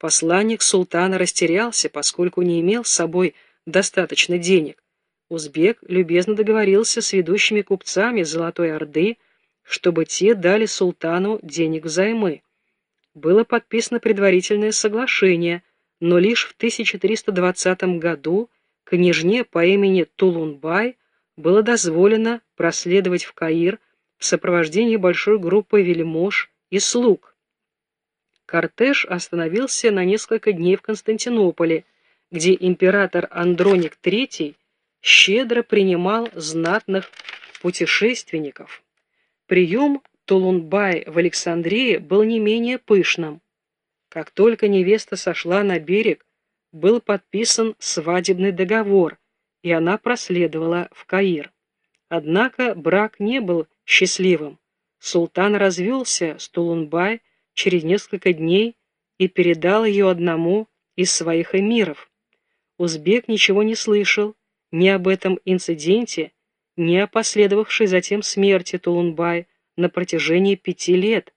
Посланник султана растерялся, поскольку не имел с собой достаточно денег. Узбек любезно договорился с ведущими купцами Золотой Орды, чтобы те дали султану денег взаймы. Было подписано предварительное соглашение, но лишь в 1320 году княжне по имени Тулунбай было дозволено проследовать в Каир в сопровождении большой группы вельмож и слуг. Кортеж остановился на несколько дней в Константинополе, где император Андроник III щедро принимал знатных путешественников. Прием Тулунбай в Александрии был не менее пышным. Как только невеста сошла на берег, был подписан свадебный договор, и она проследовала в Каир. Однако брак не был счастливым. Султан развелся с Тулунбай через несколько дней и передал ее одному из своих эмиров. Узбек ничего не слышал ни об этом инциденте, ни о последовавшей затем смерти Тулунбай на протяжении пяти лет.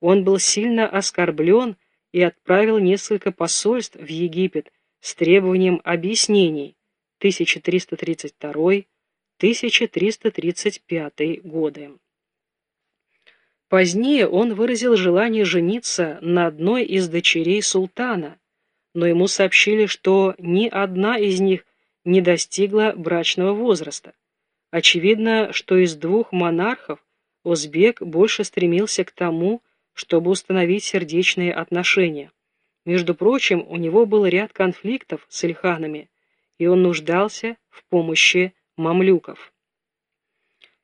Он был сильно оскорблен и отправил несколько посольств в Египет с требованием объяснений 1332-1335 годы. Позднее он выразил желание жениться на одной из дочерей султана, но ему сообщили, что ни одна из них не достигла брачного возраста. Очевидно, что из двух монархов Узбек больше стремился к тому, чтобы установить сердечные отношения. Между прочим, у него был ряд конфликтов с Ильханами, и он нуждался в помощи мамлюков.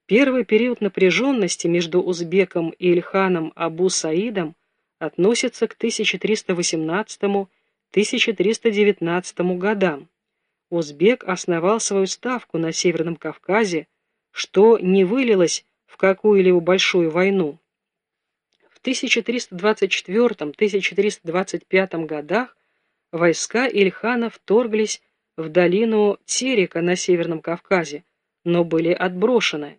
Первый период напряженности между Узбеком и Ильханом Абу Саидом относится к 1318-1319 годам. Узбек основал свою ставку на Северном Кавказе, что не вылилось в какую-либо большую войну. В 1324-1325 годах войска Ильхана вторглись в долину Терека на Северном Кавказе, но были отброшены.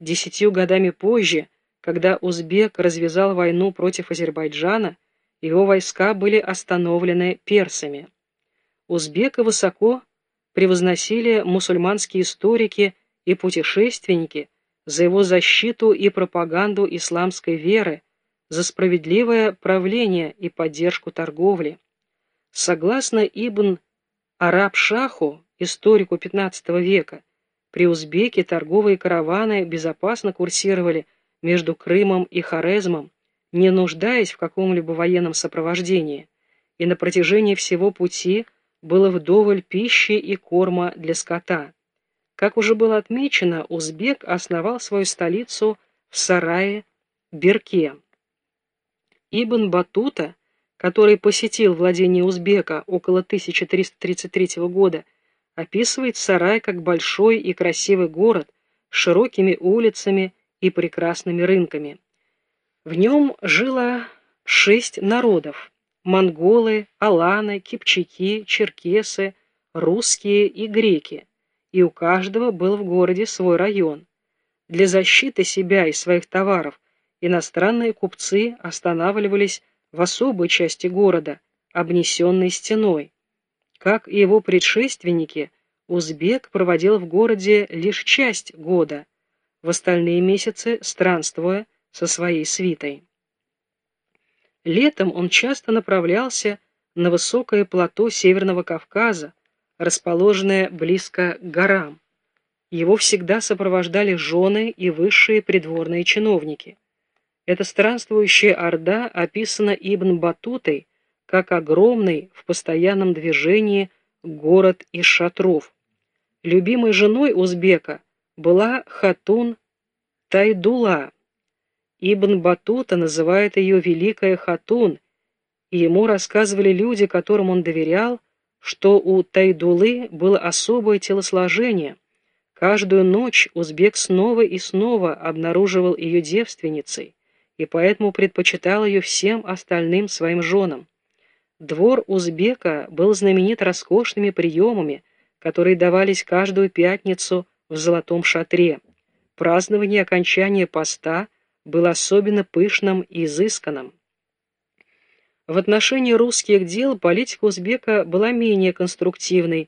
Десятью годами позже, когда Узбек развязал войну против Азербайджана, его войска были остановлены персами. Узбека высоко превозносили мусульманские историки и путешественники за его защиту и пропаганду исламской веры, за справедливое правление и поддержку торговли. Согласно Ибн Араб-Шаху, историку XV века, при Узбеке торговые караваны безопасно курсировали между Крымом и Хорезмом, не нуждаясь в каком-либо военном сопровождении, и на протяжении всего пути было вдоволь пищи и корма для скота. Как уже было отмечено, Узбек основал свою столицу в Сарае, Берке. Ибн Батута, который посетил владение Узбека около 1333 года, описывает Сарай как большой и красивый город с широкими улицами и прекрасными рынками. В нем жило шесть народов – монголы, аланы, кипчаки, черкесы, русские и греки, и у каждого был в городе свой район. Для защиты себя и своих товаров иностранные купцы останавливались в особой части города, обнесенной стеной. Как и его предшественники, узбек проводил в городе лишь часть года, в остальные месяцы странствуя со своей свитой. Летом он часто направлялся на высокое плато Северного Кавказа, расположенное близко к горам. Его всегда сопровождали жены и высшие придворные чиновники. Эта странствующая орда описана Ибн Батутой как огромный в постоянном движении город из шатров. Любимой женой узбека была Хатун Тайдула. Ибн Батута называет ее Великая Хатун, и ему рассказывали люди, которым он доверял, что у Тайдулы было особое телосложение. Каждую ночь узбек снова и снова обнаруживал ее девственницей и поэтому предпочитал ее всем остальным своим женам. Двор узбека был знаменит роскошными приемами, которые давались каждую пятницу в золотом шатре. Празднование окончания поста было особенно пышным и изысканным. В отношении русских дел политика узбека была менее конструктивной,